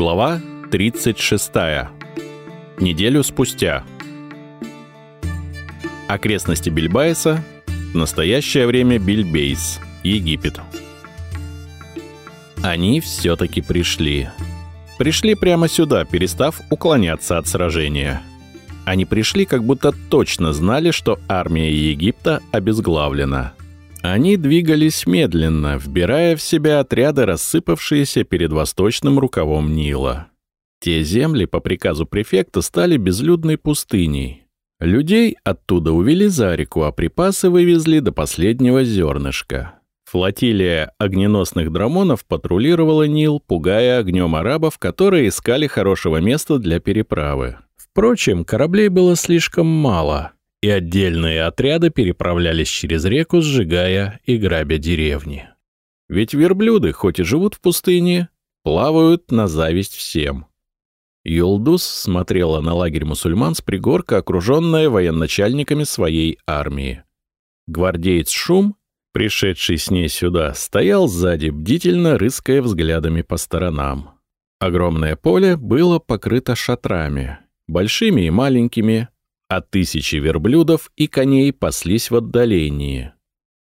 Глава 36. Неделю спустя. Окрестности Бильбайса. Настоящее время Бильбейс, Египет. Они все-таки пришли. Пришли прямо сюда, перестав уклоняться от сражения. Они пришли, как будто точно знали, что армия Египта обезглавлена. Они двигались медленно, вбирая в себя отряды, рассыпавшиеся перед восточным рукавом Нила. Те земли по приказу префекта стали безлюдной пустыней. Людей оттуда увели за реку, а припасы вывезли до последнего зернышка. Флотилия огненосных драмонов патрулировала Нил, пугая огнем арабов, которые искали хорошего места для переправы. Впрочем, кораблей было слишком мало — и отдельные отряды переправлялись через реку, сжигая и грабя деревни. Ведь верблюды, хоть и живут в пустыне, плавают на зависть всем. Юлдус смотрела на лагерь мусульман с пригорка, окруженная военачальниками своей армии. Гвардеец Шум, пришедший с ней сюда, стоял сзади, бдительно рыская взглядами по сторонам. Огромное поле было покрыто шатрами, большими и маленькими, а тысячи верблюдов и коней паслись в отдалении.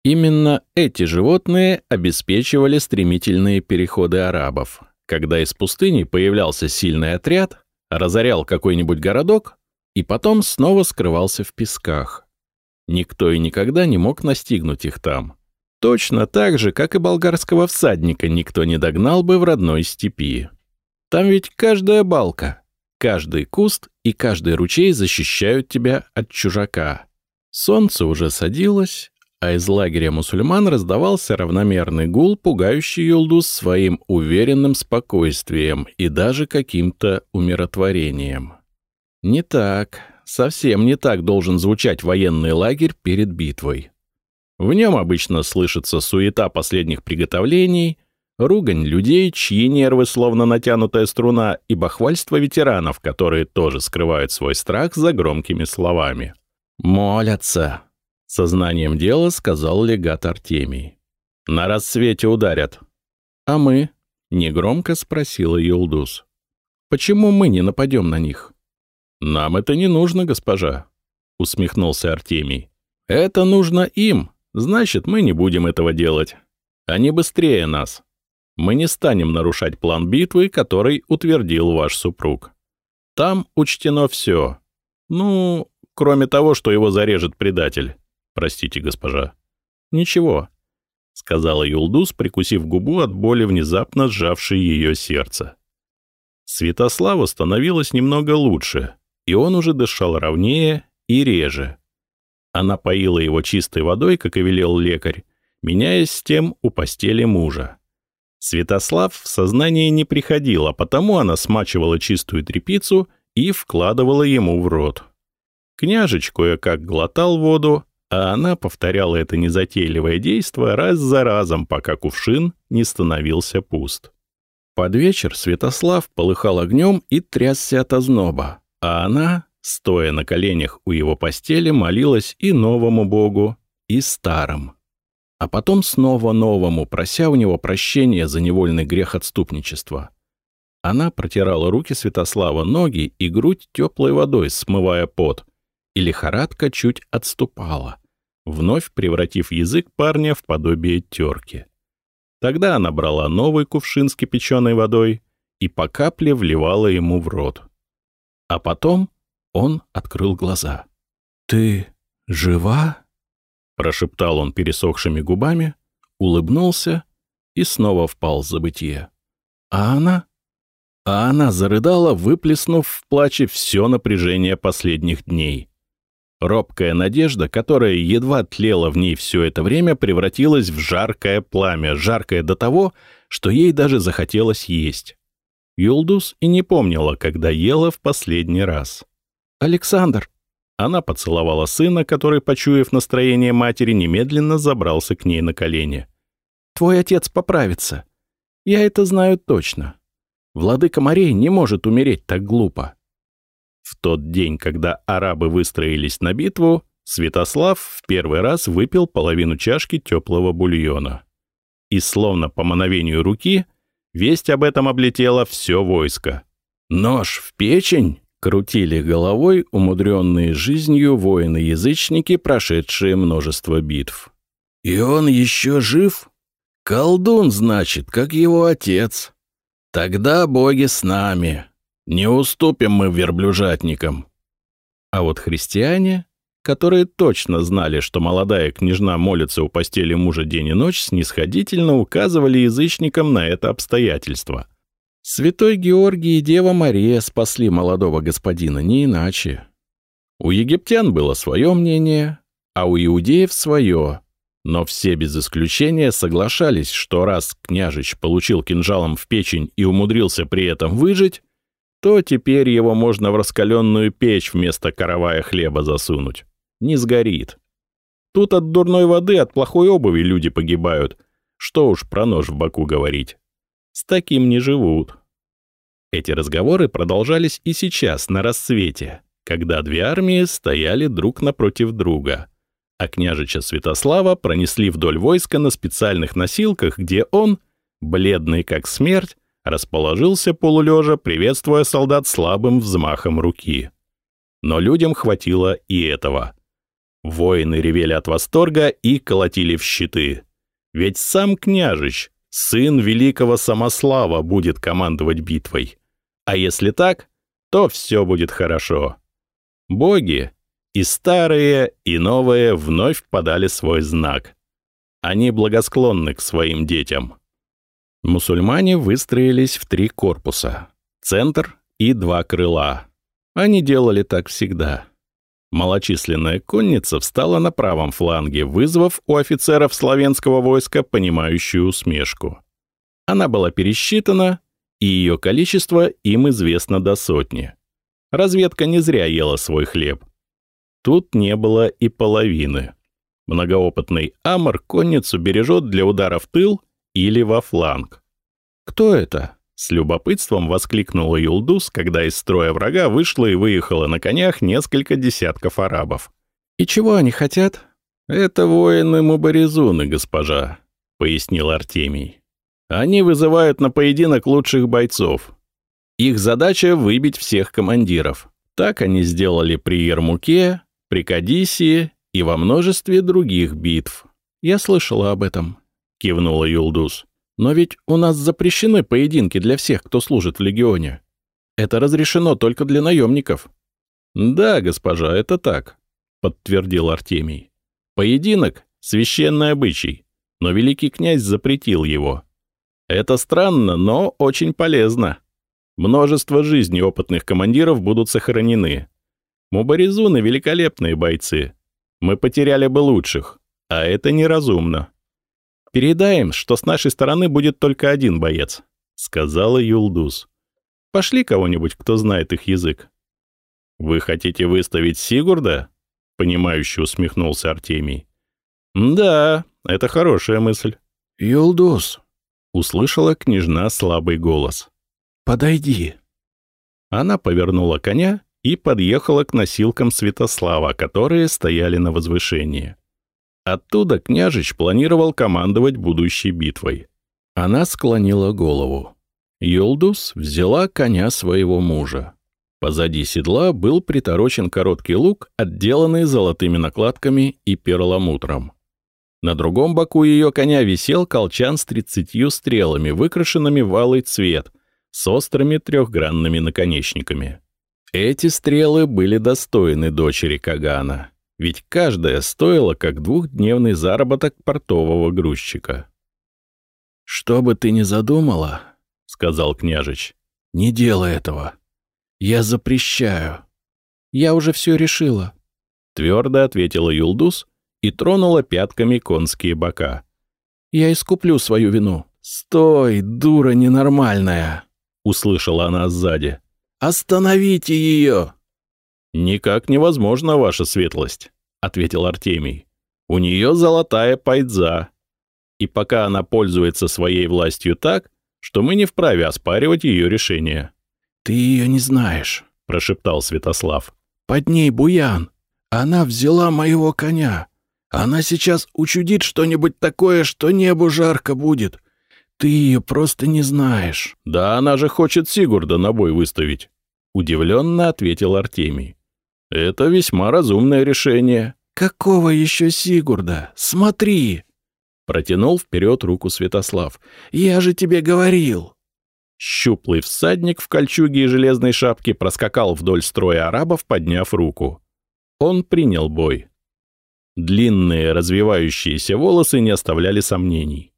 Именно эти животные обеспечивали стремительные переходы арабов. Когда из пустыни появлялся сильный отряд, разорял какой-нибудь городок и потом снова скрывался в песках. Никто и никогда не мог настигнуть их там. Точно так же, как и болгарского всадника никто не догнал бы в родной степи. Там ведь каждая балка, Каждый куст и каждый ручей защищают тебя от чужака. Солнце уже садилось, а из лагеря мусульман раздавался равномерный гул, пугающий Юлдус своим уверенным спокойствием и даже каким-то умиротворением. Не так, совсем не так должен звучать военный лагерь перед битвой. В нем обычно слышится суета последних приготовлений — ругань людей, чьи нервы словно натянутая струна, и бахвальство ветеранов, которые тоже скрывают свой страх за громкими словами. «Молятся», — сознанием дела сказал легат Артемий. «На рассвете ударят». «А мы?» — негромко спросила Юлдус. «Почему мы не нападем на них?» «Нам это не нужно, госпожа», — усмехнулся Артемий. «Это нужно им, значит, мы не будем этого делать. Они быстрее нас». Мы не станем нарушать план битвы, который утвердил ваш супруг. Там учтено все. Ну, кроме того, что его зарежет предатель. Простите, госпожа. Ничего, — сказала Юлдус, прикусив губу от боли, внезапно сжавшей ее сердце. Святославу становилось немного лучше, и он уже дышал ровнее и реже. Она поила его чистой водой, как и велел лекарь, меняясь с тем у постели мужа. Святослав в сознание не приходил, а потому она смачивала чистую тряпицу и вкладывала ему в рот. Княжеч кое-как глотал воду, а она повторяла это незатейливое действо раз за разом, пока кувшин не становился пуст. Под вечер Святослав полыхал огнем и трясся от озноба, а она, стоя на коленях у его постели, молилась и новому богу, и старому а потом снова новому, прося у него прощения за невольный грех отступничества. Она протирала руки Святослава, ноги и грудь теплой водой, смывая пот, и лихорадка чуть отступала, вновь превратив язык парня в подобие терки. Тогда она брала новый кувшин с кипяченой водой и по капле вливала ему в рот. А потом он открыл глаза. «Ты жива?» Прошептал он пересохшими губами, улыбнулся и снова впал в забытье. А она? А она зарыдала, выплеснув в плаче все напряжение последних дней. Робкая надежда, которая едва тлела в ней все это время, превратилась в жаркое пламя, жаркое до того, что ей даже захотелось есть. Юлдус и не помнила, когда ела в последний раз. «Александр!» Она поцеловала сына, который, почуяв настроение матери, немедленно забрался к ней на колени. «Твой отец поправится. Я это знаю точно. Владыка морей не может умереть так глупо». В тот день, когда арабы выстроились на битву, Святослав в первый раз выпил половину чашки теплого бульона. и словно по мановению руки весть об этом облетела все войско. «Нож в печень?» — крутили головой умудренные жизнью воины-язычники, прошедшие множество битв. «И он еще жив? Колдун, значит, как его отец. Тогда боги с нами. Не уступим мы верблюжатникам». А вот христиане которые точно знали, что молодая княжна молится у постели мужа день и ночь, снисходительно указывали язычникам на это обстоятельство. Святой Георгий и Дева Мария спасли молодого господина, не иначе. У египтян было свое мнение, а у иудеев свое, но все без исключения соглашались, что раз княжич получил кинжалом в печень и умудрился при этом выжить, то теперь его можно в раскаленную печь вместо каравая хлеба засунуть не сгорит. Тут от дурной воды, от плохой обуви люди погибают. Что уж про нож в боку говорить. С таким не живут. Эти разговоры продолжались и сейчас, на рассвете, когда две армии стояли друг напротив друга, а княжича Святослава пронесли вдоль войска на специальных носилках, где он, бледный как смерть, расположился полулежа, приветствуя солдат слабым взмахом руки. Но людям хватило и этого — Воины ревели от восторга и колотили в щиты. Ведь сам княжич, сын великого Самослава, будет командовать битвой. А если так, то все будет хорошо. Боги, и старые, и новые, вновь подали свой знак. Они благосклонны к своим детям. Мусульмане выстроились в три корпуса, центр и два крыла. Они делали так всегда. Малочисленная конница встала на правом фланге, вызвав у офицеров славянского войска понимающую усмешку. Она была пересчитана, и ее количество им известно до сотни. Разведка не зря ела свой хлеб. Тут не было и половины. Многоопытный Амор конницу бережет для удара в тыл или во фланг. Кто это? С любопытством воскликнула Юлдус, когда из строя врага вышло и выехало на конях несколько десятков арабов. «И чего они хотят?» «Это воины Мубаризуны, госпожа», — пояснил Артемий. «Они вызывают на поединок лучших бойцов. Их задача — выбить всех командиров. Так они сделали при Ермуке, при Кадисии и во множестве других битв. Я слышала об этом», — кивнула Юлдус. Но ведь у нас запрещены поединки для всех, кто служит в легионе. Это разрешено только для наемников. Да, госпожа, это так, подтвердил Артемий. Поединок — священный обычай, но великий князь запретил его. Это странно, но очень полезно. Множество жизней опытных командиров будут сохранены. Мубаризуны — великолепные бойцы. Мы потеряли бы лучших, а это неразумно. «Передай что с нашей стороны будет только один боец», — сказала Юлдус. «Пошли кого-нибудь, кто знает их язык». «Вы хотите выставить Сигурда?» — понимающе усмехнулся Артемий. «Да, это хорошая мысль». «Юлдус», — услышала княжна слабый голос. «Подойди». Она повернула коня и подъехала к носилкам Святослава, которые стояли на возвышении. Оттуда княжич планировал командовать будущей битвой. Она склонила голову. Юлдус взяла коня своего мужа. Позади седла был приторочен короткий лук, отделанный золотыми накладками и перламутром. На другом боку ее коня висел колчан с тридцатью стрелами, выкрашенными в алый цвет, с острыми трехгранными наконечниками. Эти стрелы были достойны дочери Кагана ведь каждая стоила как двухдневный заработок портового грузчика. «Что бы ты ни задумала, — сказал княжич, — не делай этого. Я запрещаю». «Я уже все решила», — твердо ответила Юлдус и тронула пятками конские бока. «Я искуплю свою вину». «Стой, дура ненормальная!» — услышала она сзади. «Остановите ее!» «Никак невозможно, ваша светлость», — ответил Артемий. «У нее золотая пайдза. И пока она пользуется своей властью так, что мы не вправе оспаривать ее решение». «Ты ее не знаешь», — прошептал Святослав. «Под ней буян. Она взяла моего коня. Она сейчас учудит что-нибудь такое, что небу жарко будет. Ты ее просто не знаешь». «Да она же хочет Сигурда на бой выставить», — удивленно ответил Артемий. «Это весьма разумное решение». «Какого еще Сигурда? Смотри!» Протянул вперед руку Святослав. «Я же тебе говорил!» Щуплый всадник в кольчуге и железной шапке проскакал вдоль строя арабов, подняв руку. Он принял бой. Длинные развивающиеся волосы не оставляли сомнений.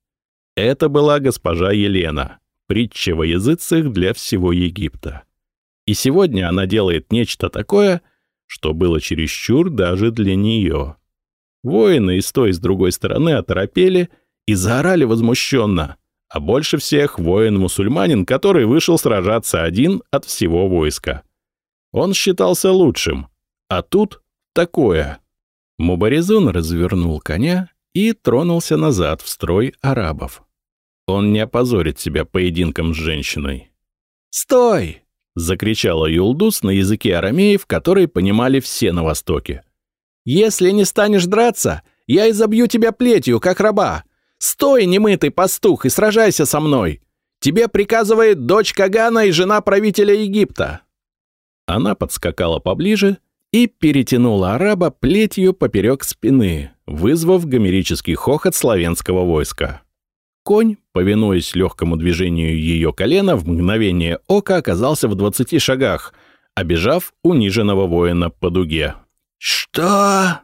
Это была госпожа Елена, притча во языцах для всего Египта. И сегодня она делает нечто такое, что было чересчур даже для нее. Воины и с той, и с другой стороны оторопели и заорали возмущенно, а больше всех воин-мусульманин, который вышел сражаться один от всего войска. Он считался лучшим, а тут такое. Мубаризун развернул коня и тронулся назад в строй арабов. Он не опозорит себя поединком с женщиной. «Стой!» — закричала Юлдус на языке арамеев, который понимали все на Востоке. «Если не станешь драться, я изобью тебя плетью, как раба. Стой, немытый пастух, и сражайся со мной. Тебе приказывает дочь Кагана и жена правителя Египта». Она подскакала поближе и перетянула араба плетью поперек спины, вызвав гомерический хохот славянского войска. Конь, повинуясь легкому движению ее колена, в мгновение ока оказался в двадцати шагах, обежав униженного воина по дуге. «Что?»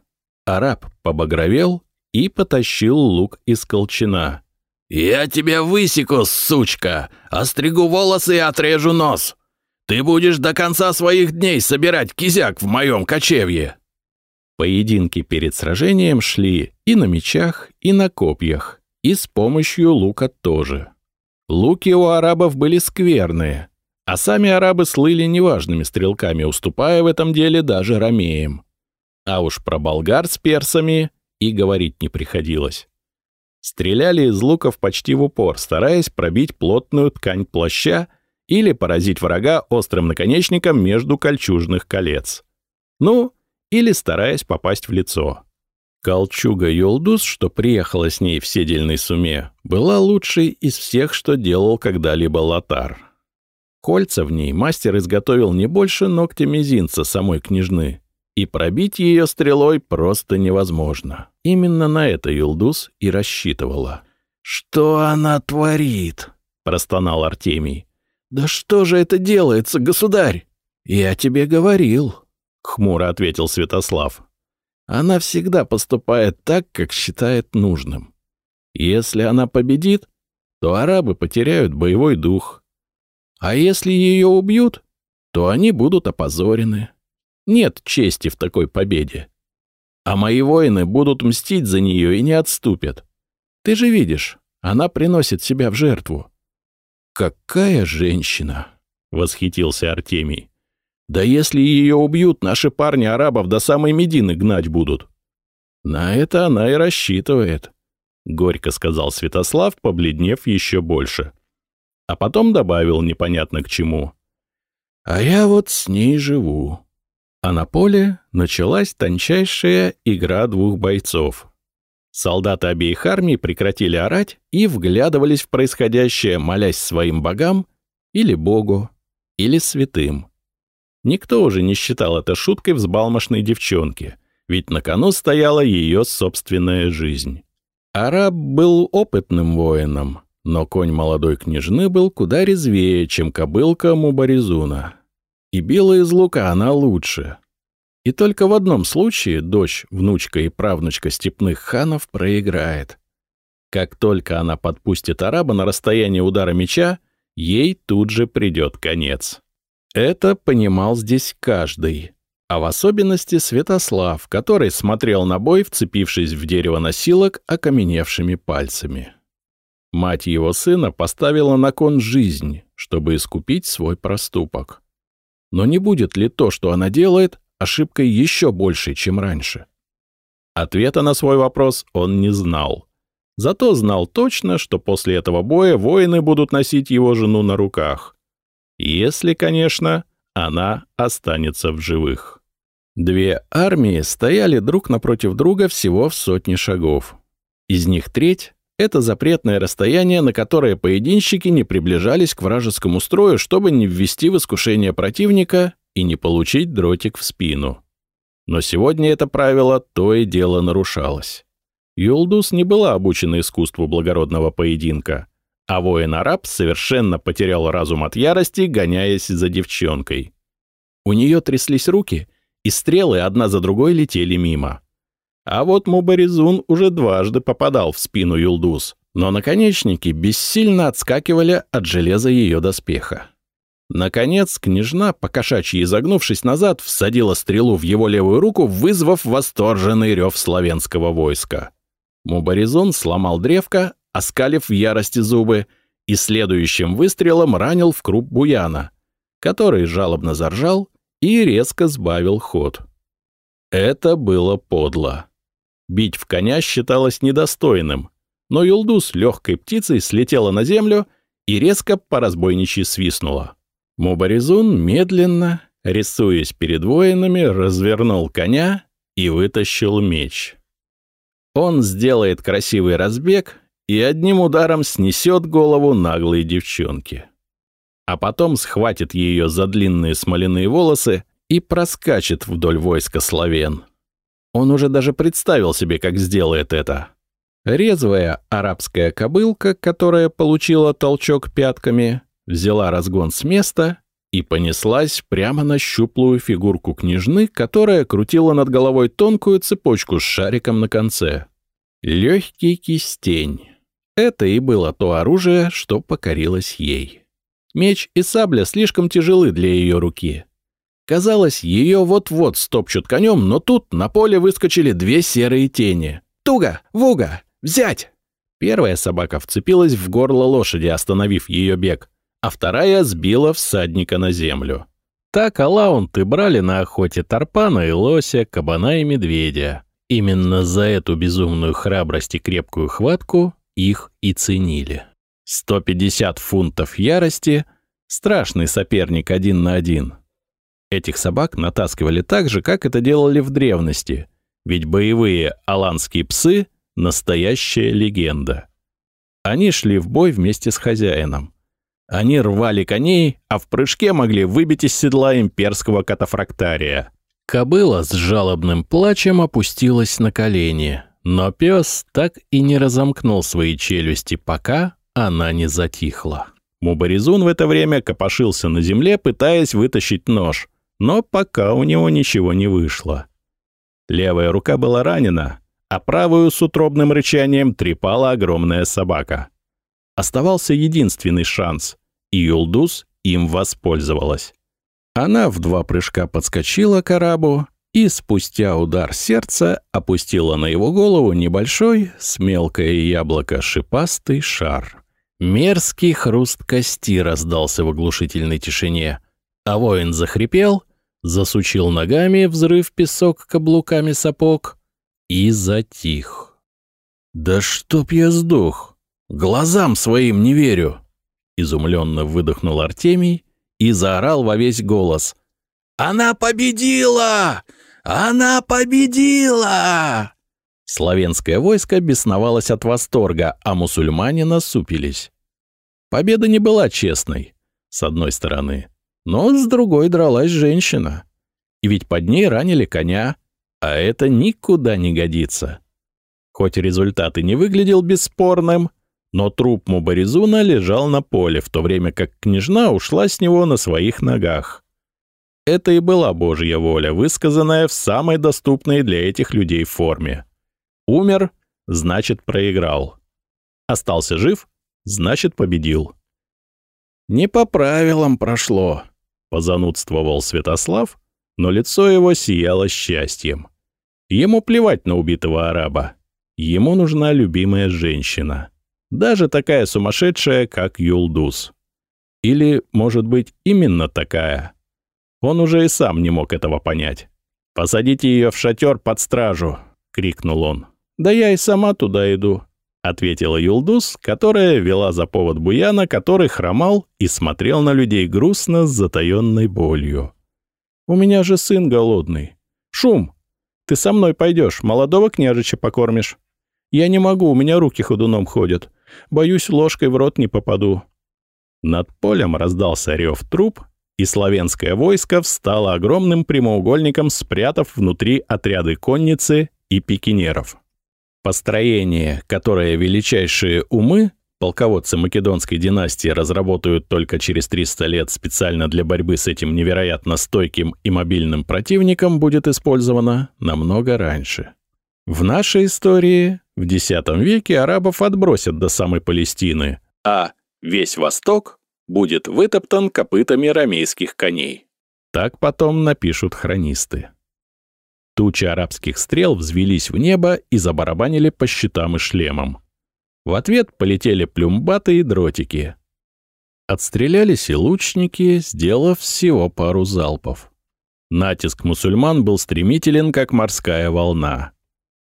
Араб побагровел и потащил лук из колчана. «Я тебя высеку, сучка! Остригу волосы и отрежу нос! Ты будешь до конца своих дней собирать кизяк в моем кочевье!» Поединки перед сражением шли и на мечах, и на копьях, и с помощью лука тоже. Луки у арабов были скверные, а сами арабы слыли неважными стрелками, уступая в этом деле даже ромеям. А уж про болгар с персами и говорить не приходилось. Стреляли из луков почти в упор, стараясь пробить плотную ткань плаща или поразить врага острым наконечником между кольчужных колец. Ну, или стараясь попасть в лицо. Колчуга Юлдус, что приехала с ней в седельной суме, была лучшей из всех, что делал когда-либо Лотар. Кольца в ней мастер изготовил не больше ногтя мизинца самой княжны, и пробить ее стрелой просто невозможно. Именно на это Юлдус и рассчитывала. «Что она творит?» — простонал Артемий. «Да что же это делается, государь?» «Я тебе говорил», — хмуро ответил Святослав. «Она всегда поступает так, как считает нужным. Если она победит, то арабы потеряют боевой дух. А если ее убьют, то они будут опозорены. Нет чести в такой победе. А мои воины будут мстить за нее и не отступят. Ты же видишь, она приносит себя в жертву. «Какая женщина!» — восхитился Артемий. «Да если ее убьют, наши парни арабов до самой Медины гнать будут». «На это она и рассчитывает», — горько сказал Святослав, побледнев еще больше. А потом добавил непонятно к чему. «А я вот с ней живу. А на поле началась тончайшая игра двух бойцов. Солдаты обеих армий прекратили орать и вглядывались в происходящее, молясь своим богам или богу, или святым. Никто уже не считал это шуткой взбалмошной девчонки, ведь на кону стояла ее собственная жизнь. Араб был опытным воином, но конь молодой княжны был куда резвее, чем кобылка Мубаризуна и била из лука она лучше. И только в одном случае дочь, внучка и правнучка степных ханов проиграет. Как только она подпустит араба на расстояние удара меча, ей тут же придет конец. Это понимал здесь каждый, а в особенности Святослав, который смотрел на бой, вцепившись в дерево носилок окаменевшими пальцами. Мать его сына поставила на кон жизнь, чтобы искупить свой проступок. Но не будет ли то, что она делает, ошибкой еще большей, чем раньше? Ответа на свой вопрос он не знал. Зато знал точно, что после этого боя воины будут носить его жену на руках. Если, конечно, она останется в живых. Две армии стояли друг напротив друга всего в сотни шагов. Из них треть — это запретное расстояние, на которое поединщики не приближались к вражескому строю, чтобы не ввести в искушение противника и не получить дротик в спину. Но сегодня это правило то и дело нарушалось. Юлдус не была обучена искусству благородного поединка, а воин-араб совершенно потерял разум от ярости, гоняясь за девчонкой. У нее тряслись руки, и стрелы одна за другой летели мимо. А вот Мубаризун уже дважды попадал в спину Юлдус, но наконечники бессильно отскакивали от железа ее доспеха. Наконец, княжна, покошачьи изогнувшись назад, всадила стрелу в его левую руку, вызвав восторженный рев славянского войска. Мубаризон сломал древко, оскалив в ярости зубы, и следующим выстрелом ранил в круп буяна, который жалобно заржал и резко сбавил ход. Это было подло. Бить в коня считалось недостойным, но Юлдус легкой птицей слетела на землю и резко по разбойничьи свистнула. Мубаризун медленно, рисуясь перед воинами, развернул коня и вытащил меч. Он сделает красивый разбег и одним ударом снесет голову наглой девчонки. А потом схватит ее за длинные смоляные волосы и проскачет вдоль войска славян. Он уже даже представил себе, как сделает это. Резвая арабская кобылка, которая получила толчок пятками, взяла разгон с места и понеслась прямо на щуплую фигурку княжны, которая крутила над головой тонкую цепочку с шариком на конце. Легкий кистень. Это и было то оружие, что покорилось ей. Меч и сабля слишком тяжелы для ее руки. Казалось, ее вот-вот стопчут конем, но тут на поле выскочили две серые тени. «Туга! Вуга! Взять!» Первая собака вцепилась в горло лошади, остановив ее бег а вторая сбила всадника на землю. Так алаунты брали на охоте тарпана и лося, кабана и медведя. Именно за эту безумную храбрость и крепкую хватку их и ценили. 150 фунтов ярости — страшный соперник один на один. Этих собак натаскивали так же, как это делали в древности, ведь боевые аланские псы — настоящая легенда. Они шли в бой вместе с хозяином. Они рвали коней, а в прыжке могли выбить из седла имперского катафрактария. Кобыла с жалобным плачем опустилась на колени, но пес так и не разомкнул свои челюсти, пока она не затихла. Мубаризун в это время копошился на земле, пытаясь вытащить нож, но пока у него ничего не вышло. Левая рука была ранена, а правую с утробным рычанием трепала огромная собака. Оставался единственный шанс, и Юлдус им воспользовалась. Она в два прыжка подскочила к арабу и спустя удар сердца опустила на его голову небольшой, с мелкое яблоко шипастый шар. Мерзкий хруст кости раздался в оглушительной тишине, а воин захрипел, засучил ногами, взрыв песок каблуками сапог и затих. «Да чтоб я сдох!» Глазам своим не верю!» Изумленно выдохнул Артемий и заорал во весь голос. «Она победила! Она победила!» Славянское войско бесновалось от восторга, а мусульмане насупились. Победа не была честной, с одной стороны, но с другой дралась женщина. И ведь под ней ранили коня, а это никуда не годится. Хоть результат и не выглядел бесспорным, но труп Мубаризуна лежал на поле, в то время как княжна ушла с него на своих ногах. Это и была Божья воля, высказанная в самой доступной для этих людей форме. Умер — значит, проиграл. Остался жив — значит, победил. «Не по правилам прошло», — позанудствовал Святослав, но лицо его сияло счастьем. Ему плевать на убитого араба. Ему нужна любимая женщина. Даже такая сумасшедшая, как Юлдус. Или, может быть, именно такая. Он уже и сам не мог этого понять. «Посадите ее в шатер под стражу!» — крикнул он. «Да я и сама туда иду», — ответила Юлдус, которая вела за повод Буяна, который хромал и смотрел на людей грустно с затаенной болью. «У меня же сын голодный. «Шум! Ты со мной пойдешь, молодого княжича покормишь». «Я не могу, у меня руки ходуном ходят. Боюсь, ложкой в рот не попаду». Над полем раздался рев труп, и славянское войско встало огромным прямоугольником, спрятав внутри отряды конницы и пикинеров. Построение, которое величайшие умы, полководцы македонской династии разработают только через 300 лет специально для борьбы с этим невероятно стойким и мобильным противником, будет использовано намного раньше. В нашей истории в X веке арабов отбросят до самой Палестины, а весь Восток будет вытоптан копытами рамейских коней. Так потом напишут хронисты. Тучи арабских стрел взвелись в небо и забарабанили по щитам и шлемам. В ответ полетели плюмбаты и дротики. Отстрелялись и лучники, сделав всего пару залпов. Натиск мусульман был стремителен, как морская волна.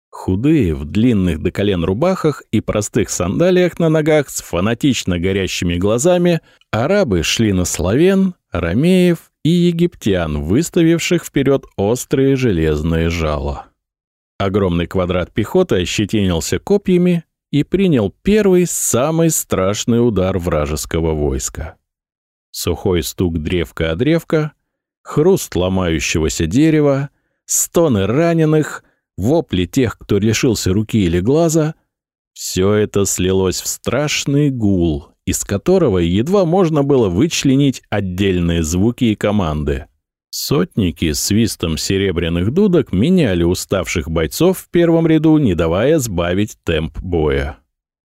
Худые, в длинных до колен рубахах и простых сандалиях на ногах с фанатично горящими глазами, арабы шли на славян, ромеев и египтян, выставивших вперед острые железные жала. Огромный квадрат пехоты ощетинился копьями и принял первый, самый страшный удар вражеского войска. Сухой стук древка о древко, хруст ломающегося дерева, стоны раненых — вопли тех, кто лишился руки или глаза, все это слилось в страшный гул, из которого едва можно было вычленить отдельные звуки и команды. Сотники свистом серебряных дудок меняли уставших бойцов в первом ряду, не давая сбавить темп боя.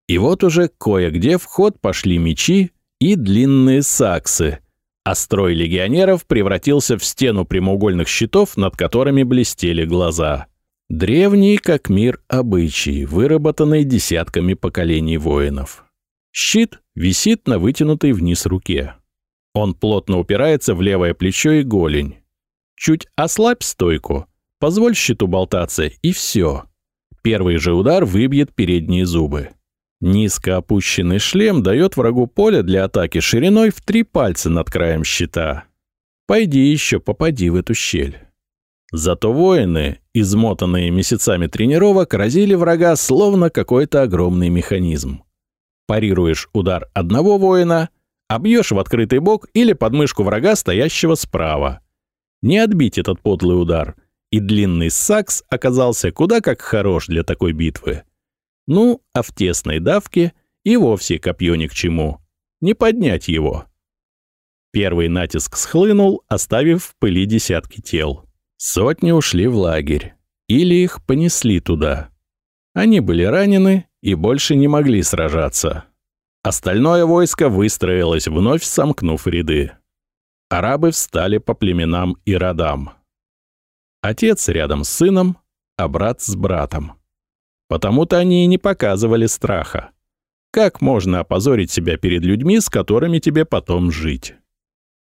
И вот уже кое-где в ход пошли мечи и длинные саксы, а строй легионеров превратился в стену прямоугольных щитов, над которыми блестели глаза. Древний как мир обычай, выработанный десятками поколений воинов. Щит висит на вытянутой вниз руке. Он плотно упирается в левое плечо и голень. Чуть ослабь стойку, позволь щиту болтаться, и все. Первый же удар выбьет передние зубы. Низко опущенный шлем дает врагу поле для атаки шириной в три пальца над краем щита. Пойди еще попади в эту щель. Зато воины, измотанные месяцами тренировок, разили врага словно какой-то огромный механизм. Парируешь удар одного воина, обьешь в открытый бок или подмышку врага, стоящего справа. Не отбить этот подлый удар, и длинный сакс оказался куда как хорош для такой битвы. Ну, а в тесной давке и вовсе копье ни к чему. Не поднять его. Первый натиск схлынул, оставив в пыли десятки тел. Сотни ушли в лагерь. Или их понесли туда. Они были ранены и больше не могли сражаться. Остальное войско выстроилось, вновь сомкнув ряды. Арабы встали по племенам и родам. Отец рядом с сыном, а брат с братом. Потому-то они и не показывали страха. Как можно опозорить себя перед людьми, с которыми тебе потом жить?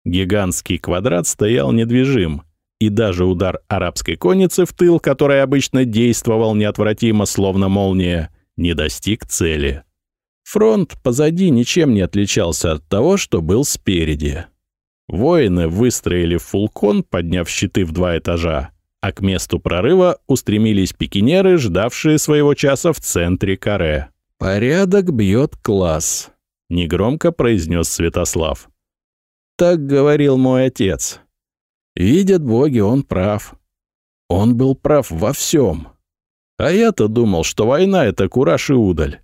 Гигантский квадрат стоял недвижим, и даже удар арабской конницы в тыл, который обычно действовал неотвратимо, словно молния, не достиг цели. Фронт позади ничем не отличался от того, что был спереди. Воины выстроили фулкон, подняв щиты в два этажа, а к месту прорыва устремились пикинеры, ждавшие своего часа в центре каре. «Порядок бьет класс», — негромко произнес Святослав. «Так говорил мой отец». Видят боги, он прав. Он был прав во всем. А я-то думал, что война — это кураж и удаль.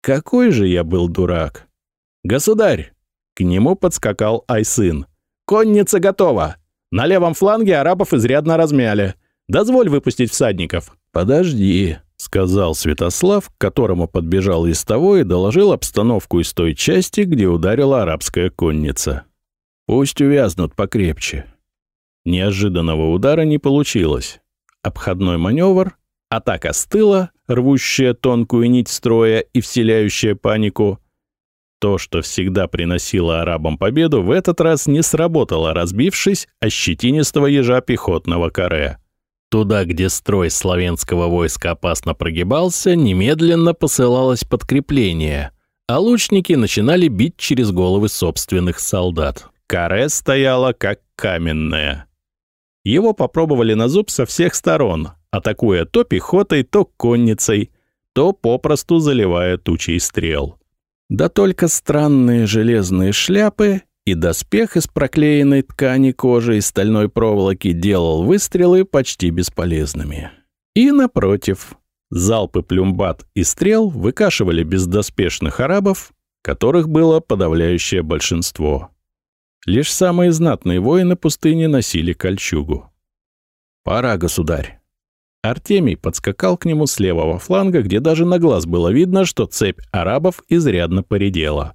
Какой же я был дурак. «Государь!» К нему подскакал Айсын. «Конница готова! На левом фланге арабов изрядно размяли. Дозволь выпустить всадников». «Подожди», — сказал Святослав, к которому подбежал из того и доложил обстановку из той части, где ударила арабская конница. «Пусть увязнут покрепче. Неожиданного удара не получилось. Обходной маневр, атака с тыла, рвущая тонкую нить строя и вселяющая панику. То, что всегда приносило арабам победу, в этот раз не сработало, разбившись о щетинистого ежа пехотного каре. Туда, где строй славянского войска опасно прогибался, немедленно посылалось подкрепление, а лучники начинали бить через головы собственных солдат. Каре стояла как каменная. Его попробовали на зуб со всех сторон, атакуя то пехотой, то конницей, то попросту заливая тучей стрел. Да только странные железные шляпы и доспех из проклеенной ткани кожи и стальной проволоки делал выстрелы почти бесполезными. И, напротив, залпы плюмбат и стрел выкашивали бездоспешных арабов, которых было подавляющее большинство. Лишь самые знатные воины пустыни носили кольчугу. «Пора, государь!» Артемий подскакал к нему с левого фланга, где даже на глаз было видно, что цепь арабов изрядно поредела.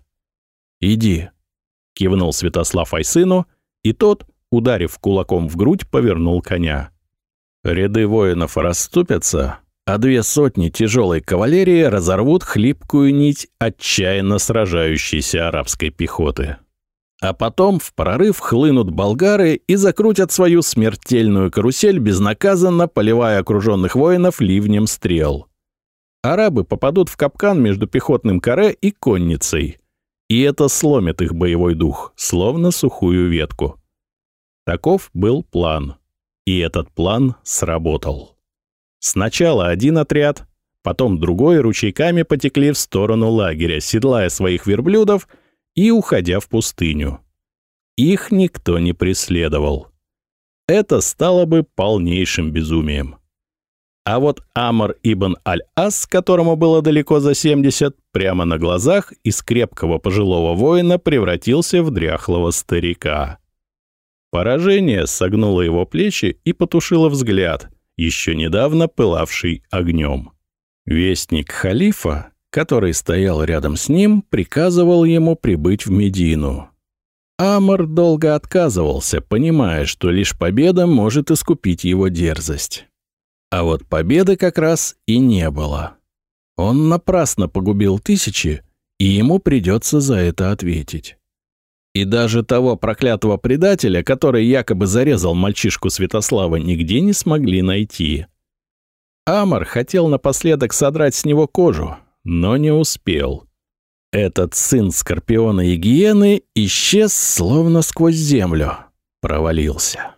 «Иди», — кивнул Святослав Айсыну, и тот, ударив кулаком в грудь, повернул коня. Ряды воинов расступятся, а две сотни тяжелой кавалерии разорвут хлипкую нить отчаянно сражающейся арабской пехоты. А потом в прорыв хлынут болгары и закрутят свою смертельную карусель безнаказанно, поливая окруженных воинов ливнем стрел. Арабы попадут в капкан между пехотным каре и конницей. И это сломит их боевой дух, словно сухую ветку. Таков был план. И этот план сработал. Сначала один отряд, потом другой ручейками потекли в сторону лагеря, седлая своих верблюдов — и уходя в пустыню. Их никто не преследовал. Это стало бы полнейшим безумием. А вот Амар ибн Аль-Ас, которому было далеко за 70, прямо на глазах из крепкого пожилого воина превратился в дряхлого старика. Поражение согнуло его плечи и потушило взгляд, еще недавно пылавший огнем. Вестник халифа, который стоял рядом с ним, приказывал ему прибыть в Медину. Амр долго отказывался, понимая, что лишь победа может искупить его дерзость. А вот победы как раз и не было. Он напрасно погубил тысячи, и ему придется за это ответить. И даже того проклятого предателя, который якобы зарезал мальчишку Святослава, нигде не смогли найти. Амор хотел напоследок содрать с него кожу, но не успел. Этот сын Скорпиона и Гиены исчез словно сквозь землю, провалился.